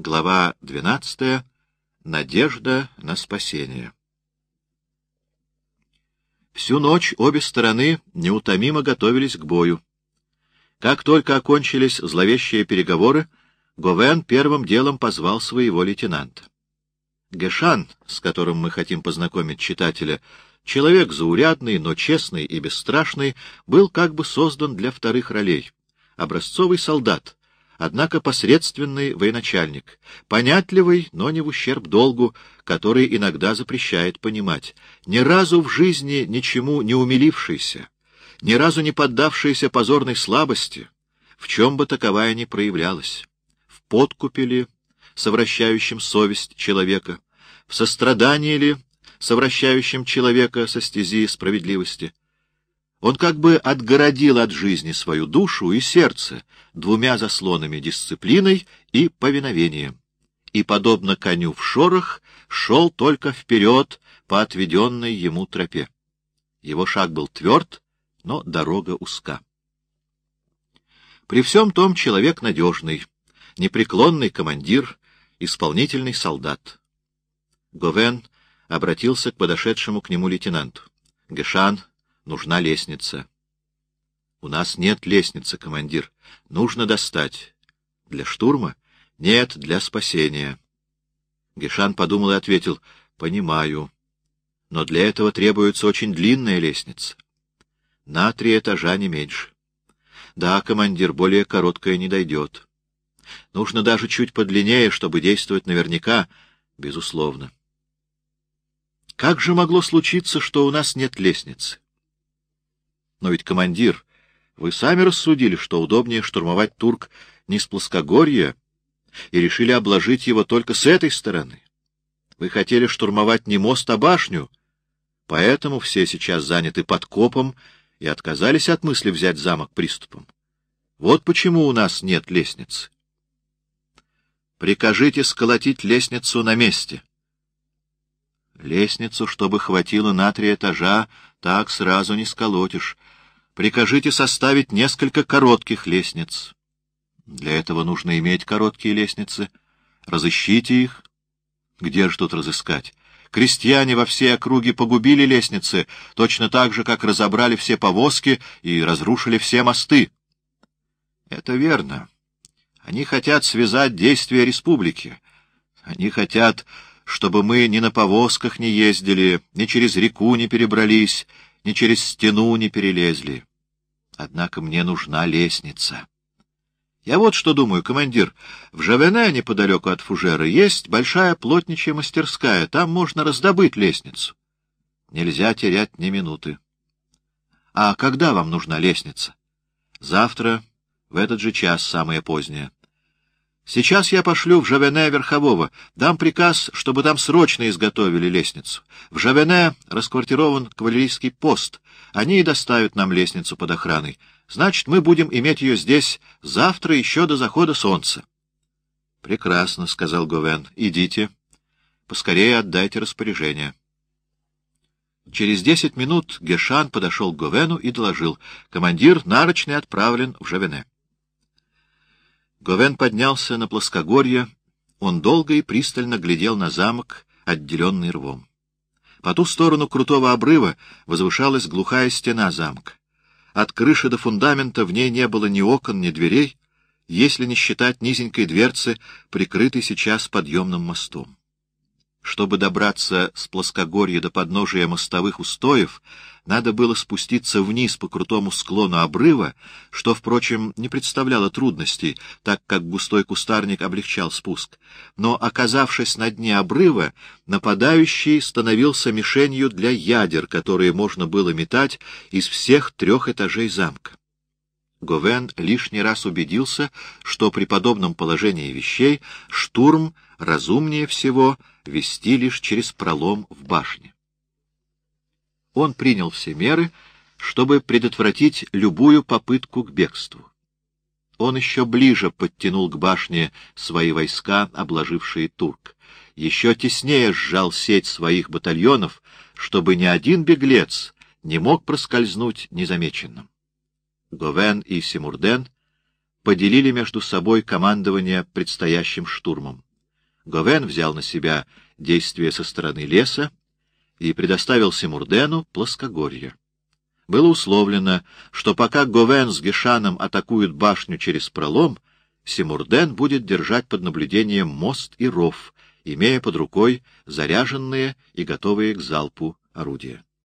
Глава 12. Надежда на спасение. Всю ночь обе стороны неутомимо готовились к бою. Как только окончились зловещие переговоры, Говен первым делом позвал своего лейтенанта. Гешан, с которым мы хотим познакомить читателя, человек заурядный, но честный и бесстрашный, был как бы создан для вторых ролей. Образцовый солдат, однако посредственный военачальник, понятливый, но не в ущерб долгу, который иногда запрещает понимать, ни разу в жизни ничему не умилившийся, ни разу не поддавшийся позорной слабости, в чем бы таковая ни проявлялась, в подкупе ли, совращающем совесть человека, в сострадании ли, совращающем человека со стези справедливости. Он как бы отгородил от жизни свою душу и сердце двумя заслонами дисциплиной и повиновением, и, подобно коню в шорох, шел только вперед по отведенной ему тропе. Его шаг был тверд, но дорога узка. При всем том человек надежный, непреклонный командир, исполнительный солдат. Говен обратился к подошедшему к нему лейтенанту. — Гешан, нужна лестница. — У нас нет лестницы, командир. Нужно достать. — Для штурма? — Нет, для спасения. Гешан подумал и ответил. — Понимаю. Но для этого требуется очень длинная лестница. На три этажа не меньше. Да, командир, более короткая не дойдет. Нужно даже чуть подлиннее, чтобы действовать наверняка, безусловно. Как же могло случиться, что у нас нет лестницы? Но ведь, командир, вы сами рассудили, что удобнее штурмовать Турк не с плоскогорья, и решили обложить его только с этой стороны. Вы хотели штурмовать не мост, а башню, поэтому все сейчас заняты подкопом и отказались от мысли взять замок приступом. Вот почему у нас нет лестницы. Прикажите сколотить лестницу на месте. Лестницу, чтобы хватило на три этажа, так сразу не сколотишь. Прикажите составить несколько коротких лестниц. Для этого нужно иметь короткие лестницы. Разыщите их. Где же тут разыскать? Крестьяне во всей округе погубили лестницы, точно так же, как разобрали все повозки и разрушили все мосты. Это верно. Они хотят связать действия республики. Они хотят чтобы мы ни на повозках не ездили, ни через реку не перебрались, ни через стену не перелезли. Однако мне нужна лестница. Я вот что думаю, командир. В Жавене, неподалеку от Фужера, есть большая плотничья мастерская. Там можно раздобыть лестницу. Нельзя терять ни минуты. А когда вам нужна лестница? Завтра, в этот же час, самое позднее. Сейчас я пошлю в Жавене Верхового. Дам приказ, чтобы там срочно изготовили лестницу. В Жавене расквартирован кавалерийский пост. Они и доставят нам лестницу под охраной. Значит, мы будем иметь ее здесь завтра еще до захода солнца. — Прекрасно, — сказал Говен. — Идите. Поскорее отдайте распоряжение. Через десять минут Гешан подошел к Говену и доложил. Командир нарочный отправлен в Жавене. Говен поднялся на плоскогорье, он долго и пристально глядел на замок, отделенный рвом. По ту сторону крутого обрыва возвышалась глухая стена замка. От крыши до фундамента в ней не было ни окон, ни дверей, если не считать низенькой дверцы, прикрытой сейчас подъемным мостом. Чтобы добраться с плоскогорья до подножия мостовых устоев, надо было спуститься вниз по крутому склону обрыва, что, впрочем, не представляло трудностей, так как густой кустарник облегчал спуск. Но, оказавшись на дне обрыва, нападающий становился мишенью для ядер, которые можно было метать из всех трех этажей замка. Говен лишний раз убедился, что при подобном положении вещей штурм разумнее всего вести лишь через пролом в башне. Он принял все меры, чтобы предотвратить любую попытку к бегству. Он еще ближе подтянул к башне свои войска, обложившие Турк, еще теснее сжал сеть своих батальонов, чтобы ни один беглец не мог проскользнуть незамеченным. Говен и Симурден поделили между собой командование предстоящим штурмом. Говен взял на себя действия со стороны леса и предоставил Симурдену плоскогорье. Было условлено, что пока Говен с Гешаном атакуют башню через пролом, Симурден будет держать под наблюдением мост и ров, имея под рукой заряженные и готовые к залпу орудия.